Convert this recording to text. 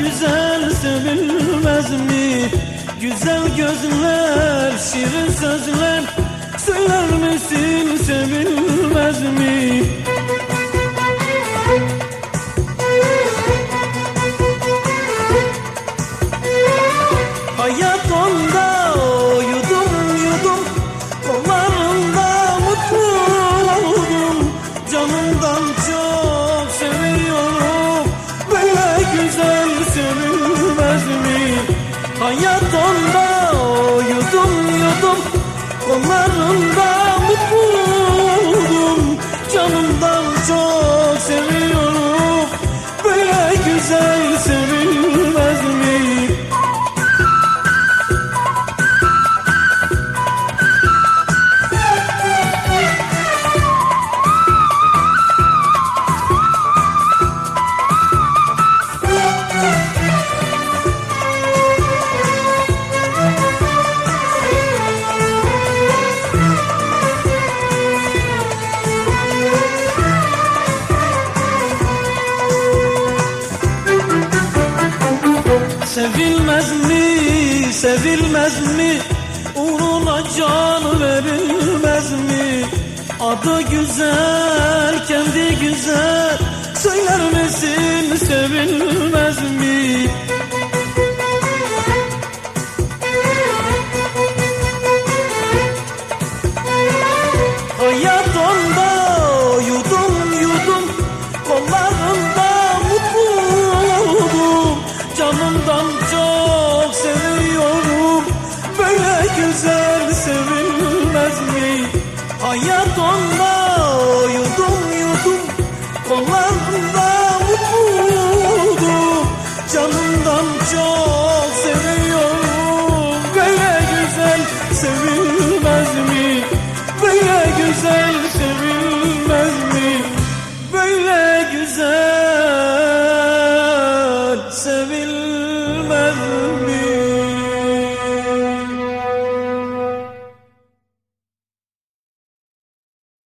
güzel sevilmez mi? Güzel gözler, şirin sözler Söyler misin? Sevilmez mi Onda yudum yudum Kollarında mutlu oldum Canımdan çok seviyorum Böyle güzel sevilmez mi? Uğruna can verilmez mi? Adı güzel, kendi güzel. Söyler misin sevilmez donla yudum yudum kollarında mutluydum. Canımdan çok seviyorum. Böyle güzel sevilmez mi? Böyle güzel sevilmez